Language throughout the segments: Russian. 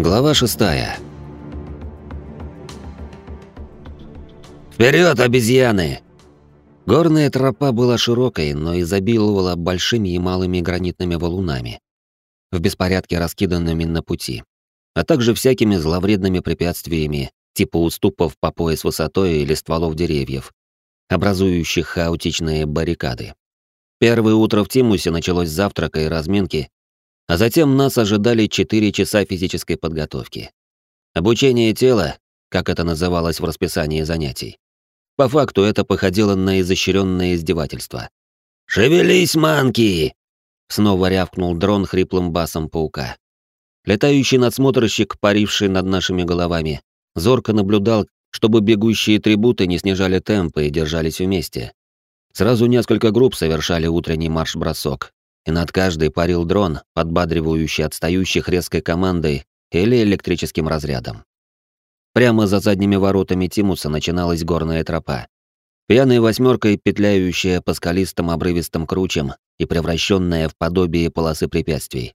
Глава шестая. Вперед, обезьяны! Горная тропа была широкой, но изобиловала большими и малыми гранитными валунами, в беспорядке раскиданными на пути, а также всякими зловредными препятствиями, типа уступов по пояс высотой или стволов деревьев, образующих хаотичные баррикады. Первое утро в Тимусе началось с завтрака и разминки, а затем нас ожидали 4 часа физической подготовки. Обучение тела, как это называлось в расписании занятий. По факту это походило на изощренное издевательство. «Шевелись, манки!» Снова рявкнул дрон хриплым басом паука. Летающий надсмотрщик, паривший над нашими головами, зорко наблюдал, чтобы бегущие трибуты не снижали темпы и держались вместе. Сразу несколько групп совершали утренний марш-бросок, и над каждой парил дрон, подбадривающий отстающих резкой командой или электрическим разрядом. Прямо за задними воротами Тимуса начиналась горная тропа. Пьяная восьмеркой, петляющая по скалистым обрывистым кручам и превращенная в подобие полосы препятствий.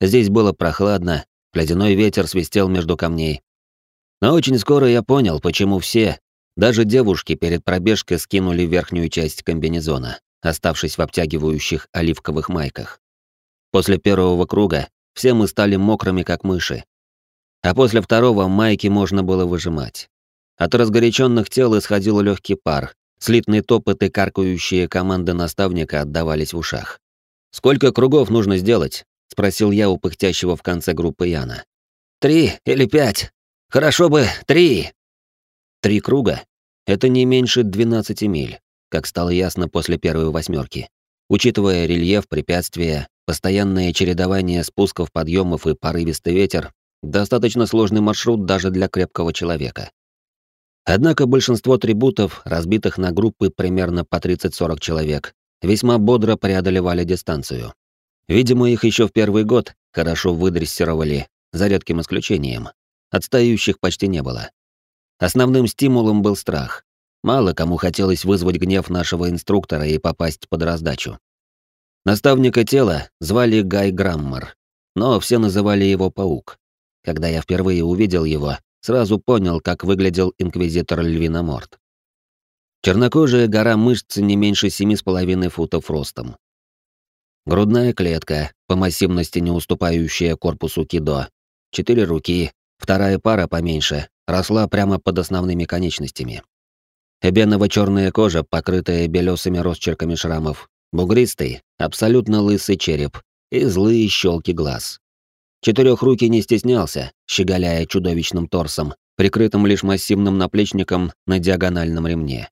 Здесь было прохладно, ледяной ветер свистел между камней. Но очень скоро я понял, почему все, даже девушки перед пробежкой скинули верхнюю часть комбинезона оставшись в обтягивающих оливковых майках. После первого круга все мы стали мокрыми, как мыши. А после второго майки можно было выжимать. От разгоряченных тел исходил легкий пар, слитный топот и каркающие команды наставника отдавались в ушах. «Сколько кругов нужно сделать?» — спросил я у пыхтящего в конце группы Яна. «Три или пять. Хорошо бы три». Три круга — это не меньше 12 миль как стало ясно после первой восьмерки. Учитывая рельеф, препятствия, постоянное чередование спусков, подъемов и порывистый ветер, достаточно сложный маршрут даже для крепкого человека. Однако большинство трибутов, разбитых на группы примерно по 30-40 человек, весьма бодро преодолевали дистанцию. Видимо, их еще в первый год хорошо выдрессировали, за редким исключением. Отстающих почти не было. Основным стимулом был страх. Мало кому хотелось вызвать гнев нашего инструктора и попасть под раздачу. Наставника тела звали Гай Граммар, но все называли его Паук. Когда я впервые увидел его, сразу понял, как выглядел инквизитор Львиноморт. Чернокожая гора мышц не меньше семи с половиной футов ростом. Грудная клетка, по массивности не уступающая корпусу кидо. Четыре руки, вторая пара поменьше, росла прямо под основными конечностями. Эбеново-черная кожа, покрытая белесыми росчерками шрамов, бугристый, абсолютно лысый череп и злые щелки глаз. Четырехрукий не стеснялся, щеголяя чудовищным торсом, прикрытым лишь массивным наплечником на диагональном ремне.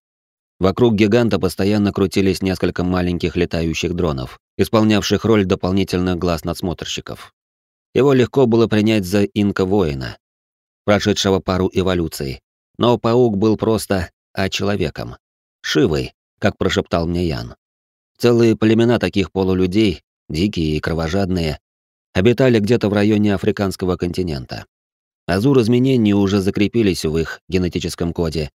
Вокруг гиганта постоянно крутились несколько маленьких летающих дронов, исполнявших роль дополнительных глаз надсмотрщиков. Его легко было принять за инка-воина, прошедшего пару эволюций, но паук был просто а человеком. Шивой, как прошептал мне Ян. Целые племена таких полулюдей, дикие и кровожадные, обитали где-то в районе африканского континента. Азур изменений уже закрепились в их генетическом коде,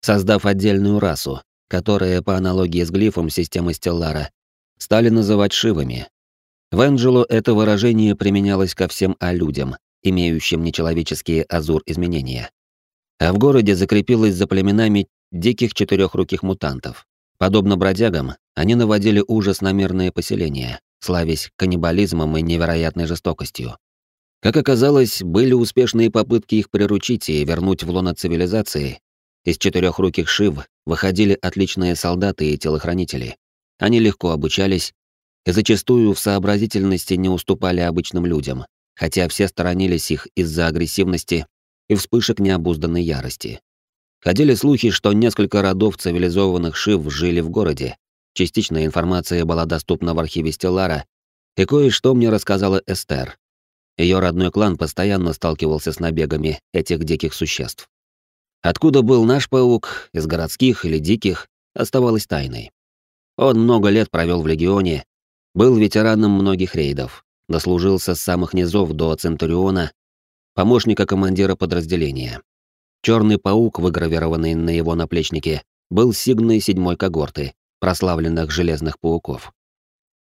создав отдельную расу, которая, по аналогии с глифом системы Стеллара, стали называть шивами. В Энджело это выражение применялось ко всем а-людям, имеющим нечеловеческие азур изменения. А в городе закрепилось за племенами диких четырехруких мутантов. Подобно бродягам, они наводили ужас на мирные поселения, славясь каннибализмом и невероятной жестокостью. Как оказалось, были успешные попытки их приручить и вернуть в лоно цивилизации. Из четырехруких шив выходили отличные солдаты и телохранители. Они легко обучались и зачастую в сообразительности не уступали обычным людям, хотя все сторонились их из-за агрессивности и вспышек необузданной ярости. Ходили слухи, что несколько родов цивилизованных Шив жили в городе. Частичная информация была доступна в архиве Стеллара, и кое-что мне рассказала Эстер. Ее родной клан постоянно сталкивался с набегами этих диких существ. Откуда был наш паук, из городских или диких, оставалось тайной. Он много лет провел в Легионе, был ветераном многих рейдов, дослужился с самых низов до Центуриона, помощника командира подразделения. Черный паук, выгравированный на его наплечнике, был сигной седьмой когорты, прославленных железных пауков.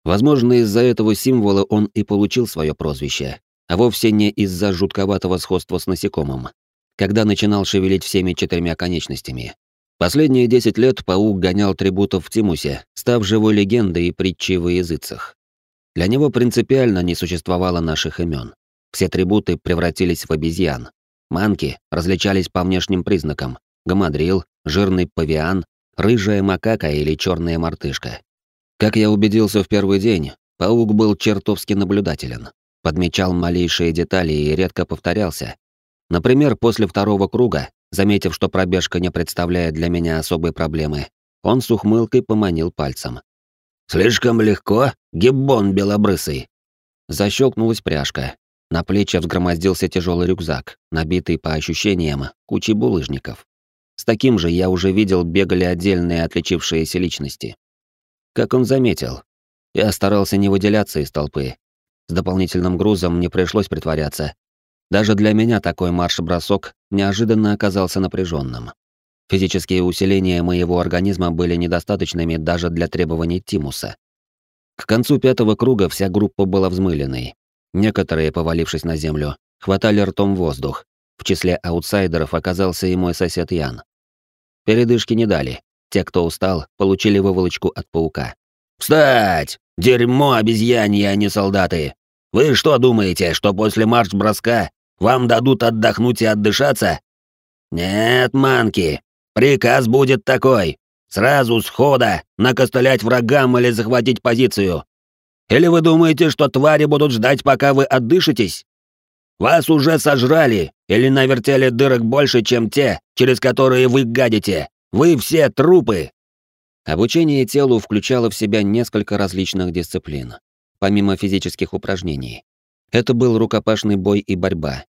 Возможно, из-за этого символа он и получил свое прозвище, а вовсе не из-за жутковатого сходства с насекомым, когда начинал шевелить всеми четырьмя конечностями. Последние 10 лет паук гонял трибутов в Тимусе, став живой легендой и притчей во языцах. Для него принципиально не существовало наших имен. Все трибуты превратились в обезьян. Манки различались по внешним признакам. Гамадрил, жирный павиан, рыжая макака или черная мартышка. Как я убедился в первый день, паук был чертовски наблюдателен. Подмечал малейшие детали и редко повторялся. Например, после второго круга Заметив, что пробежка не представляет для меня особой проблемы, он с ухмылкой поманил пальцем. «Слишком легко, гиббон белобрысый!» Защелкнулась пряжка. На плечи взгромоздился тяжелый рюкзак, набитый, по ощущениям, кучей булыжников. С таким же я уже видел бегали отдельные отличившиеся личности. Как он заметил, я старался не выделяться из толпы. С дополнительным грузом мне пришлось притворяться, даже для меня такой марш-бросок неожиданно оказался напряженным. Физические усиления моего организма были недостаточными даже для требований Тимуса. К концу пятого круга вся группа была взмыленной. Некоторые, повалившись на землю, хватали ртом воздух. В числе аутсайдеров оказался и мой сосед Ян. Передышки не дали. Те, кто устал, получили выволочку от паука. «Встать! Дерьмо обезьянье, а не солдаты! Вы что думаете, что после марш-броска вам дадут отдохнуть и отдышаться? Нет, манки, приказ будет такой. Сразу с хода накостылять врагам или захватить позицию. Или вы думаете, что твари будут ждать, пока вы отдышитесь? Вас уже сожрали или навертели дырок больше, чем те, через которые вы гадите. Вы все трупы. Обучение телу включало в себя несколько различных дисциплин, помимо физических упражнений. Это был рукопашный бой и борьба,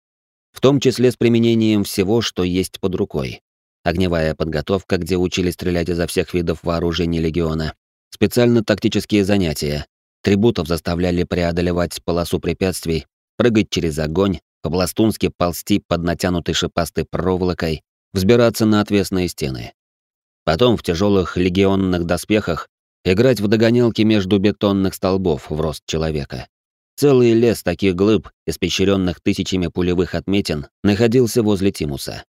в том числе с применением всего, что есть под рукой. Огневая подготовка, где учили стрелять изо всех видов вооружений легиона, специально тактические занятия. Трибутов заставляли преодолевать полосу препятствий, прыгать через огонь, по-пластунски ползти под натянутой шипастой проволокой, взбираться на отвесные стены. Потом в тяжелых легионных доспехах играть в догонялки между бетонных столбов в рост человека. Целый лес таких глыб, испещренных тысячами пулевых отметин, находился возле Тимуса.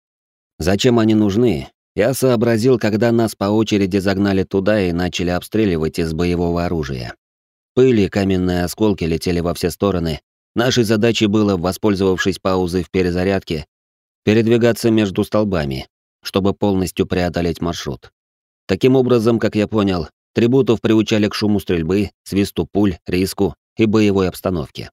Зачем они нужны, я сообразил, когда нас по очереди загнали туда и начали обстреливать из боевого оружия. Пыли и каменные осколки летели во все стороны. Нашей задачей было, воспользовавшись паузой в перезарядке, передвигаться между столбами, чтобы полностью преодолеть маршрут. Таким образом, как я понял, трибутов приучали к шуму стрельбы, свисту пуль, риску и боевой обстановке.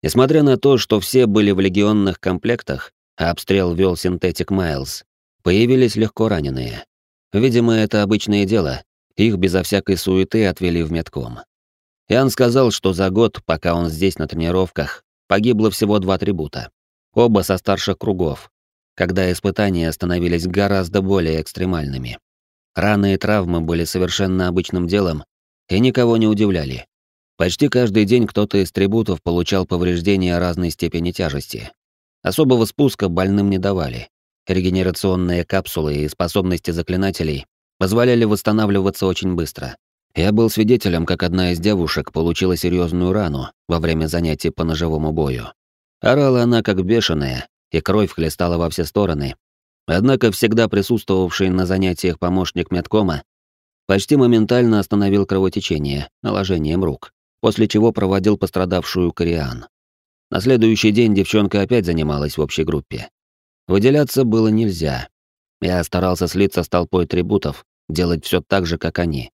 Несмотря на то, что все были в легионных комплектах, а обстрел вел синтетик Майлз, появились легко раненые. Видимо, это обычное дело, их безо всякой суеты отвели в медком. Ян сказал, что за год, пока он здесь на тренировках, погибло всего два трибута. Оба со старших кругов, когда испытания становились гораздо более экстремальными. Раны и травмы были совершенно обычным делом и никого не удивляли. Почти каждый день кто-то из трибутов получал повреждения разной степени тяжести. Особого спуска больным не давали. Регенерационные капсулы и способности заклинателей позволяли восстанавливаться очень быстро. Я был свидетелем, как одна из девушек получила серьезную рану во время занятий по ножевому бою. Орала она как бешеная, и кровь хлестала во все стороны. Однако всегда присутствовавший на занятиях помощник медкома почти моментально остановил кровотечение наложением рук после чего проводил пострадавшую Кориан. На следующий день девчонка опять занималась в общей группе. Выделяться было нельзя. Я старался слиться с толпой трибутов, делать все так же, как они.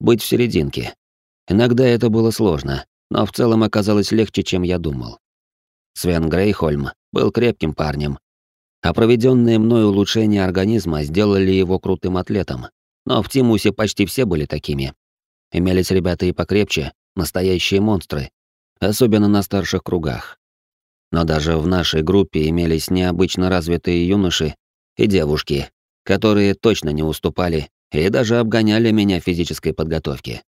Быть в серединке. Иногда это было сложно, но в целом оказалось легче, чем я думал. Свен Грейхольм был крепким парнем, а проведенные мной улучшения организма сделали его крутым атлетом. Но в Тимусе почти все были такими. Имелись ребята и покрепче, настоящие монстры, особенно на старших кругах. Но даже в нашей группе имелись необычно развитые юноши и девушки, которые точно не уступали и даже обгоняли меня в физической подготовке.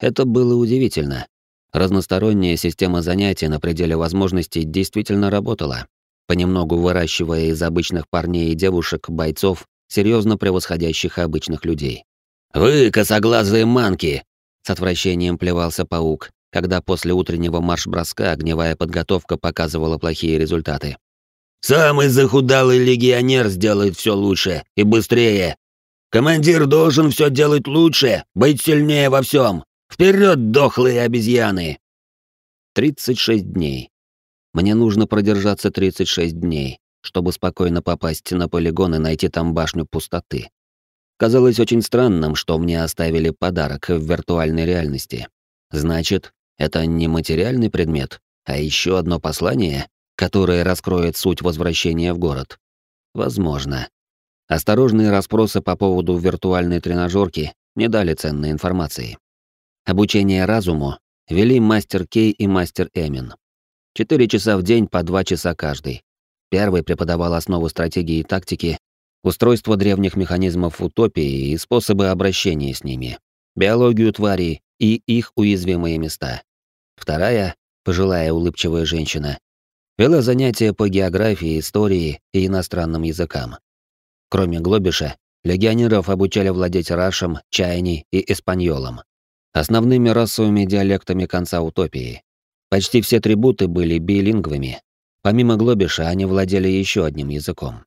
Это было удивительно. Разносторонняя система занятий на пределе возможностей действительно работала, понемногу выращивая из обычных парней и девушек бойцов, серьезно превосходящих обычных людей. «Вы, косоглазые манки, с отвращением плевался паук, когда после утреннего марш-броска огневая подготовка показывала плохие результаты. «Самый захудалый легионер сделает все лучше и быстрее. Командир должен все делать лучше, быть сильнее во всем. Вперед, дохлые обезьяны!» 36 дней. Мне нужно продержаться 36 дней, чтобы спокойно попасть на полигон и найти там башню пустоты. Казалось очень странным, что мне оставили подарок в виртуальной реальности. Значит, это не материальный предмет, а еще одно послание, которое раскроет суть возвращения в город. Возможно. Осторожные расспросы по поводу виртуальной тренажерки не дали ценной информации. Обучение разуму вели мастер Кей и мастер Эмин. Четыре часа в день по два часа каждый. Первый преподавал основы стратегии и тактики, устройство древних механизмов утопии и способы обращения с ними, биологию тварей и их уязвимые места. Вторая, пожилая улыбчивая женщина, вела занятия по географии, истории и иностранным языкам. Кроме Глобиша, легионеров обучали владеть рашем, чайни и испаньолом, основными расовыми диалектами конца утопии. Почти все трибуты были билингвами. Помимо Глобиша, они владели еще одним языком.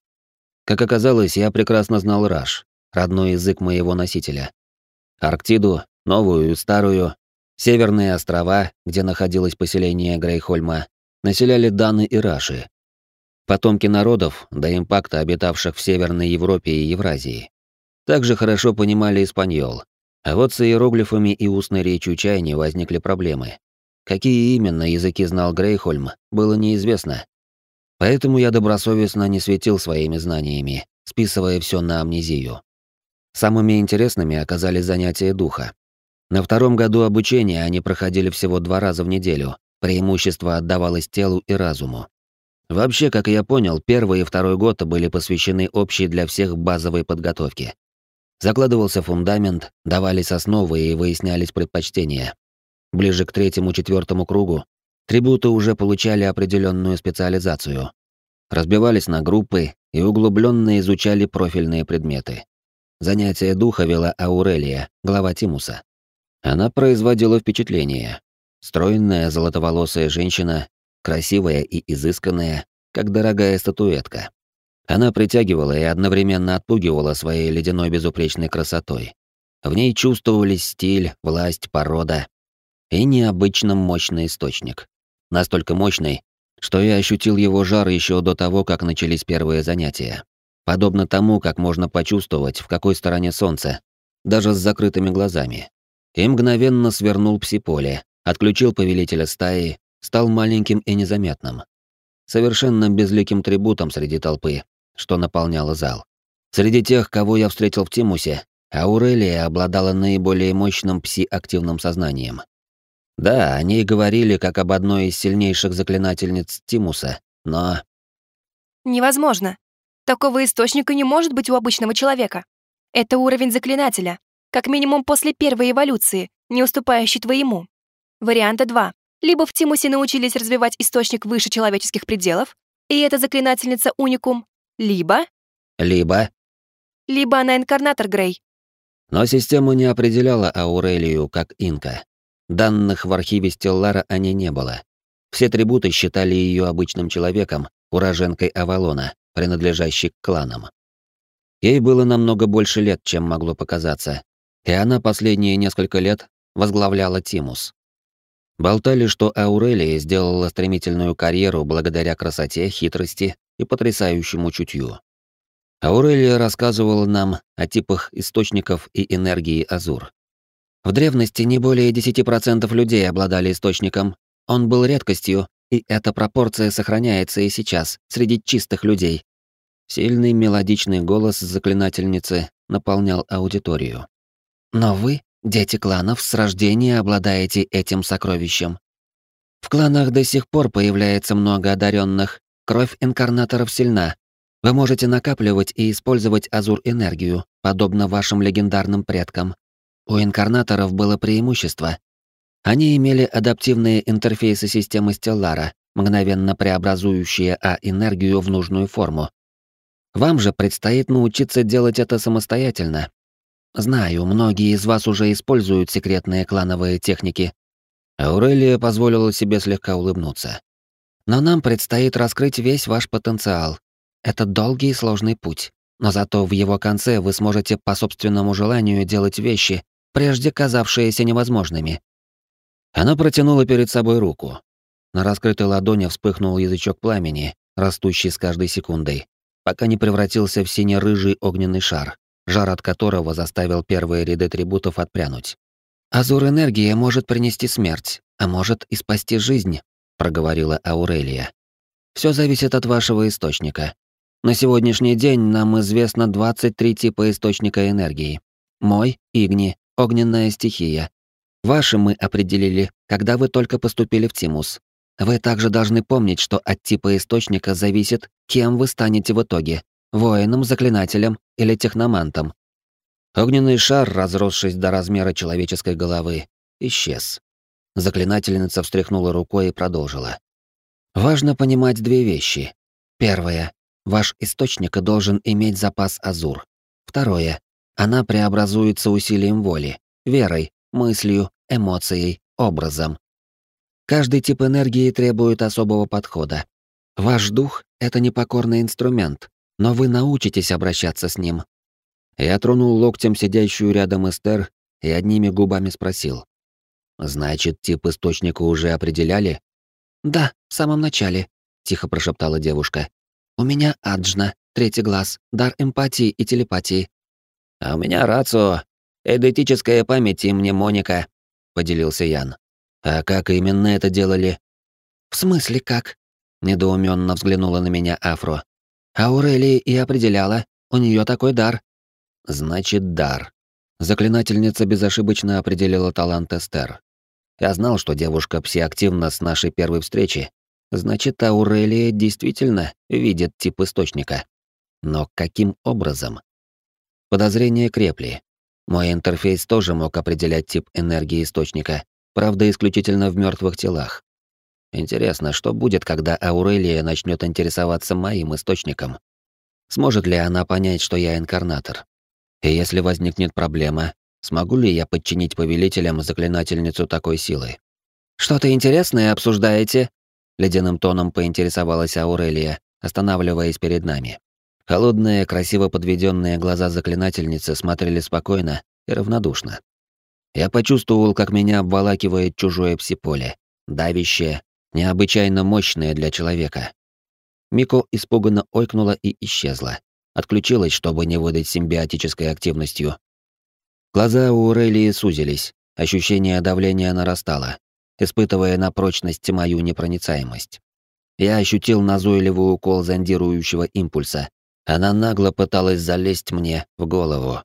Как оказалось, я прекрасно знал Раш, родной язык моего носителя. Арктиду, новую и старую, северные острова, где находилось поселение Грейхольма, населяли Даны и Раши. Потомки народов, до импакта обитавших в Северной Европе и Евразии. Также хорошо понимали испаньол. А вот с иероглифами и устной речью чаяния возникли проблемы. Какие именно языки знал Грейхольм, было неизвестно. Поэтому я добросовестно не светил своими знаниями, списывая все на амнезию. Самыми интересными оказались занятия духа. На втором году обучения они проходили всего два раза в неделю, преимущество отдавалось телу и разуму. Вообще, как я понял, первый и второй год были посвящены общей для всех базовой подготовке. Закладывался фундамент, давались основы и выяснялись предпочтения. Ближе к третьему-четвертому кругу трибуты уже получали определенную специализацию. Разбивались на группы и углубленно изучали профильные предметы. Занятие духа вела Аурелия, глава Тимуса. Она производила впечатление. Стройная золотоволосая женщина, красивая и изысканная, как дорогая статуэтка. Она притягивала и одновременно отпугивала своей ледяной безупречной красотой. В ней чувствовались стиль, власть, порода и необычно мощный источник настолько мощный, что я ощутил его жар еще до того, как начались первые занятия. Подобно тому, как можно почувствовать, в какой стороне солнце, даже с закрытыми глазами. И мгновенно свернул псиполе, отключил повелителя стаи, стал маленьким и незаметным. Совершенно безликим трибутом среди толпы, что наполняло зал. Среди тех, кого я встретил в Тимусе, Аурелия обладала наиболее мощным пси-активным сознанием. Да, они и говорили как об одной из сильнейших заклинательниц Тимуса, но... Невозможно. Такого источника не может быть у обычного человека. Это уровень заклинателя, как минимум после первой эволюции, не уступающий твоему. Варианта 2. Либо в Тимусе научились развивать источник выше человеческих пределов, и эта заклинательница уникум, либо... Либо... Либо она инкарнатор Грей. Но система не определяла Аурелию как инка. Данных в архиве Стеллара о ней не было. Все трибуты считали ее обычным человеком, уроженкой Авалона, принадлежащей к кланам. Ей было намного больше лет, чем могло показаться, и она последние несколько лет возглавляла Тимус. Болтали, что Аурелия сделала стремительную карьеру благодаря красоте, хитрости и потрясающему чутью. Аурелия рассказывала нам о типах источников и энергии Азур. В древности не более 10% людей обладали источником. Он был редкостью, и эта пропорция сохраняется и сейчас среди чистых людей. Сильный мелодичный голос заклинательницы наполнял аудиторию. Но вы, дети кланов, с рождения обладаете этим сокровищем. В кланах до сих пор появляется много одаренных. Кровь инкарнаторов сильна. Вы можете накапливать и использовать азур-энергию, подобно вашим легендарным предкам. У инкарнаторов было преимущество. Они имели адаптивные интерфейсы системы Стеллара, мгновенно преобразующие А-энергию в нужную форму. Вам же предстоит научиться делать это самостоятельно. Знаю, многие из вас уже используют секретные клановые техники. Аурелия позволила себе слегка улыбнуться. «Но нам предстоит раскрыть весь ваш потенциал. Это долгий и сложный путь, но зато в его конце вы сможете по собственному желанию делать вещи, прежде казавшиеся невозможными». Она протянула перед собой руку. На раскрытой ладони вспыхнул язычок пламени, растущий с каждой секундой, пока не превратился в сине-рыжий огненный шар, жар от которого заставил первые ряды трибутов отпрянуть. «Азур энергия может принести смерть, а может и спасти жизнь», — проговорила Аурелия. «Все зависит от вашего источника. На сегодняшний день нам известно 23 типа источника энергии. Мой — Игни, огненная стихия. Ваши мы определили, когда вы только поступили в Тимус. Вы также должны помнить, что от типа источника зависит, кем вы станете в итоге — воином, заклинателем или техномантом. Огненный шар, разросшись до размера человеческой головы, исчез. Заклинательница встряхнула рукой и продолжила. Важно понимать две вещи. Первое. Ваш источник должен иметь запас азур. Второе. Она преобразуется усилием воли, верой, мыслью, эмоцией, образом. Каждый тип энергии требует особого подхода. Ваш дух — это непокорный инструмент, но вы научитесь обращаться с ним, я тронул локтем сидящую рядом Эстер и одними губами спросил. «Значит, тип источника уже определяли?» «Да, в самом начале», — тихо прошептала девушка. «У меня Аджна, третий глаз, дар эмпатии и телепатии». «А у меня Рацио, эдетическая память и мнемоника», — поделился Ян. «А как именно это делали?» «В смысле как?» — недоуменно взглянула на меня Афро. «Аурелия и определяла, у нее такой дар». Значит, дар. Заклинательница безошибочно определила талант Эстер. Я знал, что девушка псиактивна с нашей первой встречи. Значит, Аурелия действительно видит тип источника. Но каким образом? Подозрения крепли. Мой интерфейс тоже мог определять тип энергии источника, правда, исключительно в мертвых телах. Интересно, что будет, когда Аурелия начнет интересоваться моим источником? Сможет ли она понять, что я инкарнатор? И если возникнет проблема, смогу ли я подчинить повелителям заклинательницу такой силы? «Что-то интересное обсуждаете?» Ледяным тоном поинтересовалась Аурелия, останавливаясь перед нами. Холодные, красиво подведенные глаза заклинательницы смотрели спокойно и равнодушно. Я почувствовал, как меня обволакивает чужое псиполе, давящее, необычайно мощное для человека. Мико испуганно ойкнула и исчезла отключилась, чтобы не выдать симбиотической активностью. Глаза у Релии сузились, ощущение давления нарастало, испытывая на прочность мою непроницаемость. Я ощутил назойливый укол зондирующего импульса. Она нагло пыталась залезть мне в голову.